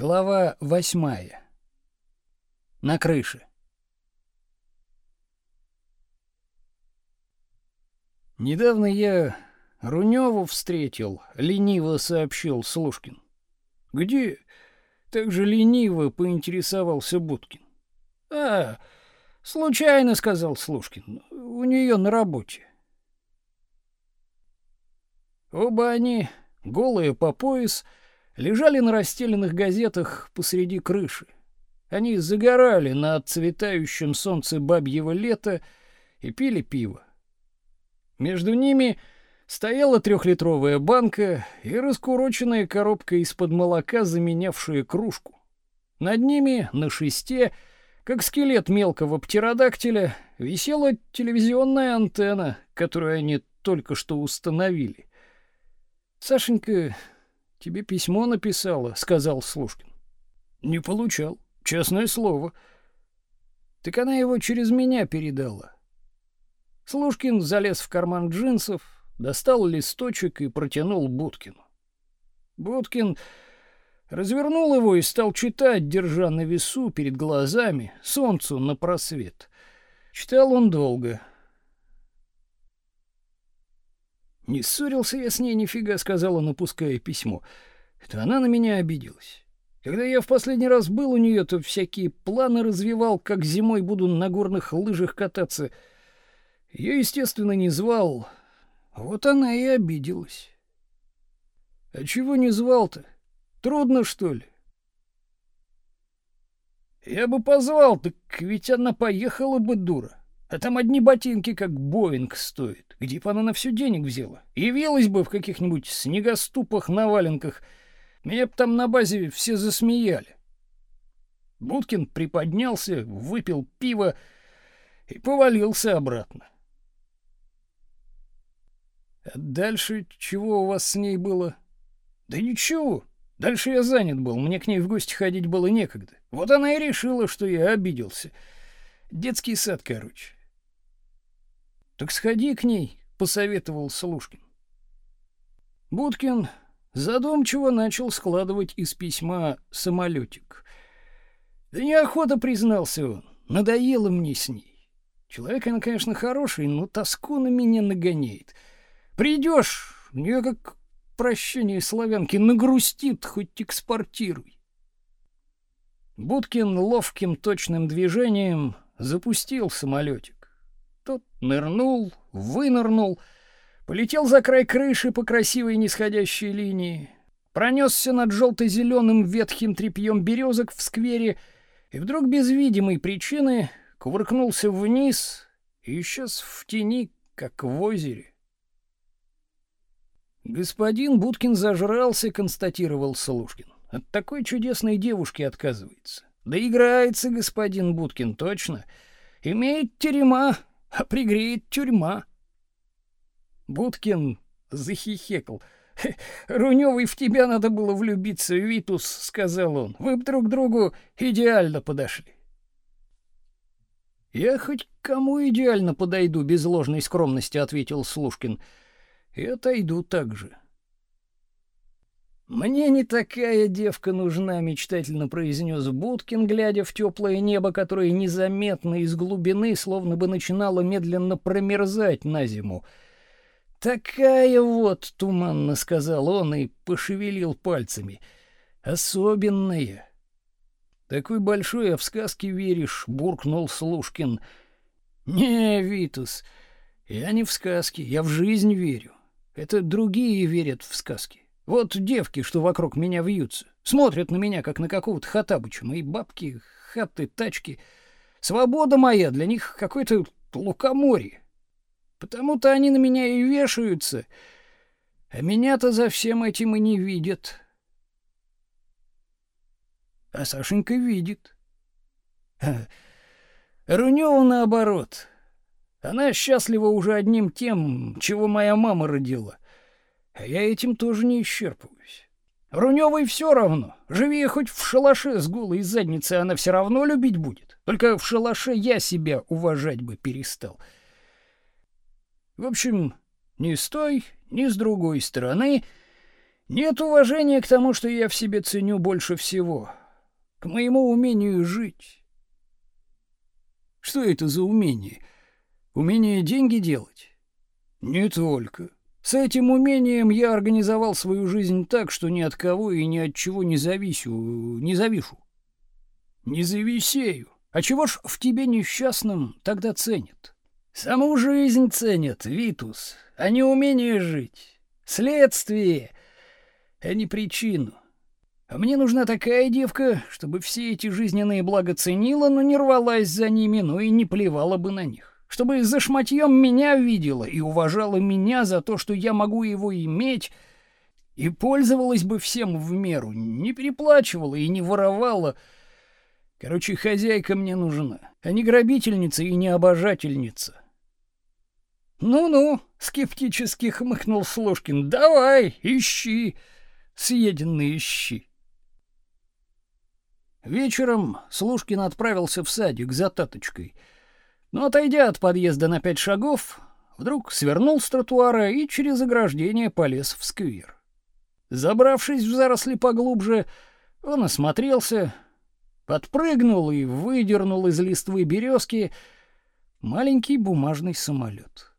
Глава восьмая. На крыше. Недавно я Рунёву встретил, лениво сообщил Слушкин. Где? Так же лениво поинтересовался Будкин. А, случайно сказал Слушкин. У неё на работе. Оба они, голые по пояс, лежали на расстеленных газетах посреди крыши. Они загорали на отцветающем солнце бабьего лета и пили пиво. Между ними стояла трехлитровая банка и раскуроченная коробка из-под молока, заменявшая кружку. Над ними на шесте, как скелет мелкого птеродактиля, висела телевизионная антенна, которую они только что установили. Сашенька тебе письмо написала, сказал Слушкин. Не получал, честное слово. Так она его через меня передала. Слушкин залез в карман джинсов, достал листочек и протянул Будкину. Будкин развернул его и стал читать, держа на весу перед глазами солнцу на просвет. Читал он долго. Не ссорился я с ней нифига, сказала, напуская письмо. Это она на меня обиделась. Когда я в последний раз был у нее, то всякие планы развивал, как зимой буду на горных лыжах кататься. Я, естественно, не звал. Вот она и обиделась. А чего не звал-то? Трудно, что ли? Я бы позвал, так ведь она поехала бы, дура. А там одни ботинки как Боинг стоят. Где бы она на все денег взяла? Явилась бы в каких-нибудь снегоступах на валенках. Меня бы там на базе все засмеяли. Будкин приподнялся, выпил пиво и повалился обратно. А дальше чего у вас с ней было? Да ничего. Дальше я занят был, мне к ней в гости ходить было некогда. Вот она и решила, что я обиделся. Детский сад, короче. Так сходи к ней, посоветовал Слушкин. Будкин задумчиво начал складывать из письма самолетик. Да неохота признался он. Надоело мне с ней. Человек она, конечно, хороший, но тоску на меня нагоняет. Придешь, у нее как прощение славянки нагрустит, хоть экспортируй. Будкин ловким точным движением запустил самолетик. Тот нырнул, вынырнул, полетел за край крыши по красивой нисходящей линии, пронесся над желто-зеленым ветхим тряпьем березок в сквере и вдруг без видимой причины кувыркнулся вниз и исчез в тени, как в озере. Господин Будкин зажрался, констатировал Солушкин. От такой чудесной девушки отказывается. Да играется господин Будкин, точно. Имеет терема, а пригреет тюрьма. Будкин захихекал. Рунёвый в тебя надо было влюбиться, Витус, сказал он. Вы б друг другу идеально подошли. Я хоть кому идеально подойду без ложной скромности, ответил Слушкин. И отойду так же. Мне не такая девка нужна, мечтательно произнес Будкин, глядя в теплое небо, которое незаметно из глубины словно бы начинало медленно промерзать на зиму. Такая вот, туманно сказал он и пошевелил пальцами. Особенная. Такой большой, а в сказки веришь, буркнул Слушкин. Не, Витус, я не в сказки, я в жизнь верю. Это другие верят в сказки. Вот девки, что вокруг меня вьются, смотрят на меня, как на какого-то хатабыча. Мои бабки, хаты, тачки. Свобода моя для них какой-то лукоморье. Потому-то они на меня и вешаются, а меня-то за всем этим и не видят. А Сашенька видит. Рунёва наоборот. Она счастлива уже одним тем, чего моя мама родила. А я этим тоже не исчерпываюсь. Рунёвой все равно. Живи хоть в шалаше с голой задницей, она все равно любить будет. Только в шалаше я себя уважать бы перестал. В общем, ни с той, ни с другой стороны Нет уважения к тому, что я в себе ценю больше всего, к моему умению жить. Что это за умение? Умение деньги делать? Не только. С этим умением я организовал свою жизнь так, что ни от кого и ни от чего не зависю, не завишу. Не зависею. А чего ж в тебе несчастном тогда ценят? Саму жизнь ценят, Витус, а не умение жить. Следствие, а не причину. А мне нужна такая девка, чтобы все эти жизненные блага ценила, но не рвалась за ними, но и не плевала бы на них. Чтобы за шматьем меня видела и уважала меня за то, что я могу его иметь, и пользовалась бы всем в меру, не переплачивала и не воровала. Короче, хозяйка мне нужна, а не грабительница и не обожательница. «Ну-ну», — скептически хмыкнул Слушкин, — «давай, ищи, съеденные щи». Вечером Слушкин отправился в садик за таточкой, но, отойдя от подъезда на пять шагов, вдруг свернул с тротуара и через ограждение полез в сквер. Забравшись в заросли поглубже, он осмотрелся, подпрыгнул и выдернул из листвы березки маленький бумажный самолет.